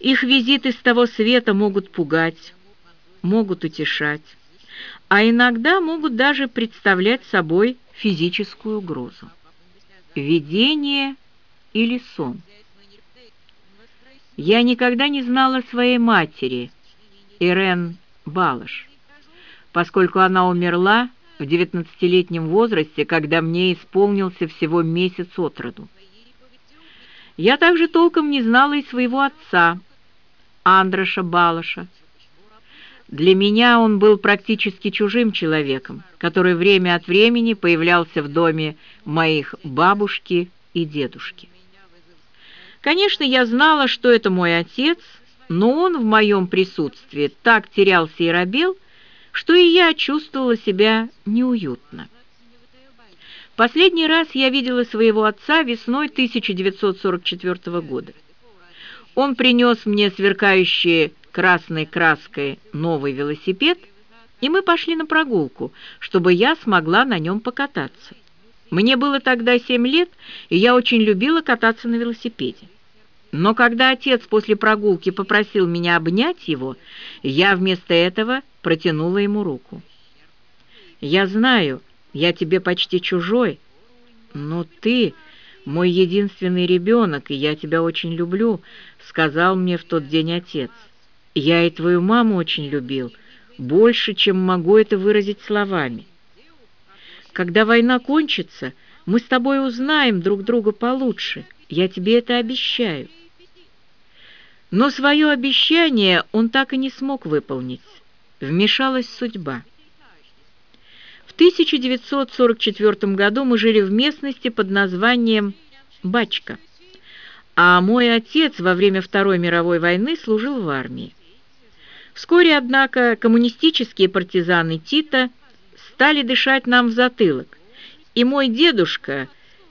Их визиты с того света могут пугать, могут утешать, а иногда могут даже представлять собой физическую угрозу. Видение или сон. Я никогда не знала своей матери, Ирен Балыш, поскольку она умерла в девятнадцатилетнем возрасте, когда мне исполнился всего месяц от роду. Я также толком не знала и своего отца, Андраша Балаша. Для меня он был практически чужим человеком, который время от времени появлялся в доме моих бабушки и дедушки. Конечно, я знала, что это мой отец, но он в моем присутствии так терялся и робел, что и я чувствовала себя неуютно. Последний раз я видела своего отца весной 1944 года. Он принес мне сверкающий красной краской новый велосипед, и мы пошли на прогулку, чтобы я смогла на нем покататься. Мне было тогда семь лет, и я очень любила кататься на велосипеде. Но когда отец после прогулки попросил меня обнять его, я вместо этого протянула ему руку. «Я знаю, я тебе почти чужой, но ты мой единственный ребенок, и я тебя очень люблю», — сказал мне в тот день отец. «Я и твою маму очень любил, больше, чем могу это выразить словами. Когда война кончится, мы с тобой узнаем друг друга получше, я тебе это обещаю». Но свое обещание он так и не смог выполнить. Вмешалась судьба. В 1944 году мы жили в местности под названием Бачка, а мой отец во время Второй мировой войны служил в армии. Вскоре, однако, коммунистические партизаны Тита стали дышать нам в затылок, и мой дедушка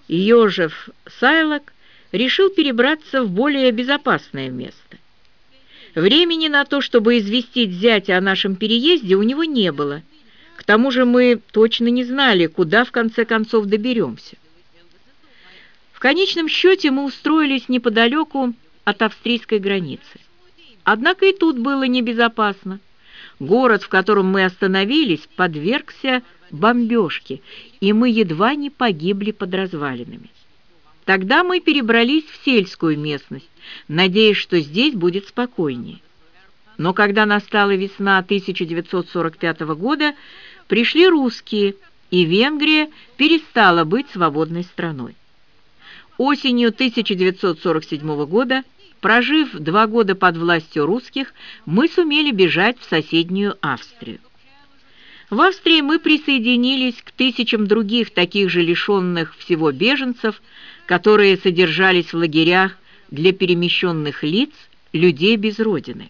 Йожев Сайлок решил перебраться в более безопасное место. Времени на то, чтобы известить зятя о нашем переезде, у него не было. К тому же мы точно не знали, куда в конце концов доберемся. В конечном счете мы устроились неподалеку от австрийской границы. Однако и тут было небезопасно. Город, в котором мы остановились, подвергся бомбежке, и мы едва не погибли под развалинами. Тогда мы перебрались в сельскую местность, надеясь, что здесь будет спокойнее. Но когда настала весна 1945 года, пришли русские, и Венгрия перестала быть свободной страной. Осенью 1947 года, прожив два года под властью русских, мы сумели бежать в соседнюю Австрию. В Австрии мы присоединились к тысячам других таких же лишенных всего беженцев, которые содержались в лагерях для перемещенных лиц, людей без родины.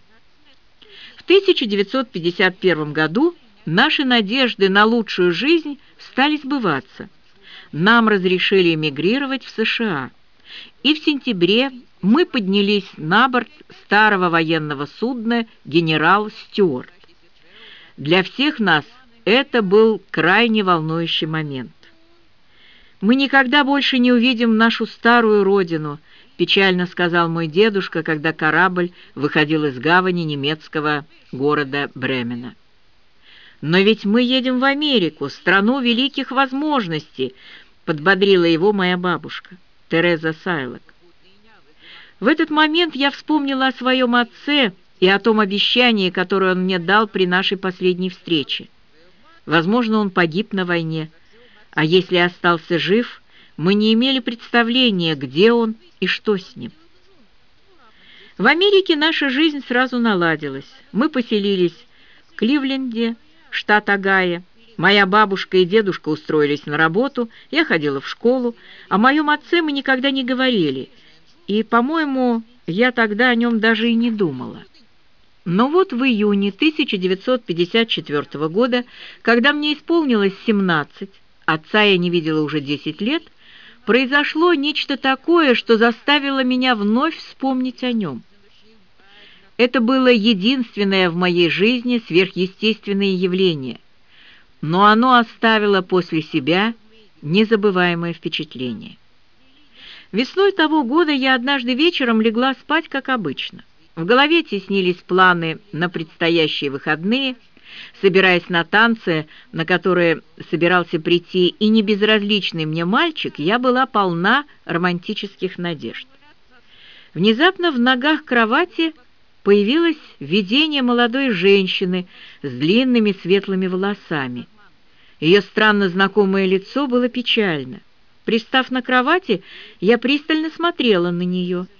В 1951 году наши надежды на лучшую жизнь стали сбываться. Нам разрешили эмигрировать в США, и в сентябре мы поднялись на борт старого военного судна «Генерал Стюарт». Для всех нас это был крайне волнующий момент. «Мы никогда больше не увидим нашу старую родину», печально сказал мой дедушка, когда корабль выходил из гавани немецкого города Бремена. «Но ведь мы едем в Америку, страну великих возможностей», подбодрила его моя бабушка, Тереза Сайлок. В этот момент я вспомнила о своем отце и о том обещании, которое он мне дал при нашей последней встрече. Возможно, он погиб на войне, а если остался жив, мы не имели представления, где он и что с ним. В Америке наша жизнь сразу наладилась. Мы поселились в Кливленде, штат Огайо. Моя бабушка и дедушка устроились на работу, я ходила в школу. О моем отце мы никогда не говорили, и, по-моему, я тогда о нем даже и не думала. Но вот в июне 1954 года, когда мне исполнилось 17, отца я не видела уже 10 лет, произошло нечто такое, что заставило меня вновь вспомнить о нем. Это было единственное в моей жизни сверхъестественное явление, но оно оставило после себя незабываемое впечатление. Весной того года я однажды вечером легла спать, как обычно. В голове теснились планы на предстоящие выходные, собираясь на танцы, на которые собирался прийти и небезразличный мне мальчик, я была полна романтических надежд. Внезапно в ногах кровати появилось видение молодой женщины с длинными светлыми волосами. Ее странно знакомое лицо было печально. Пристав на кровати, я пристально смотрела на нее —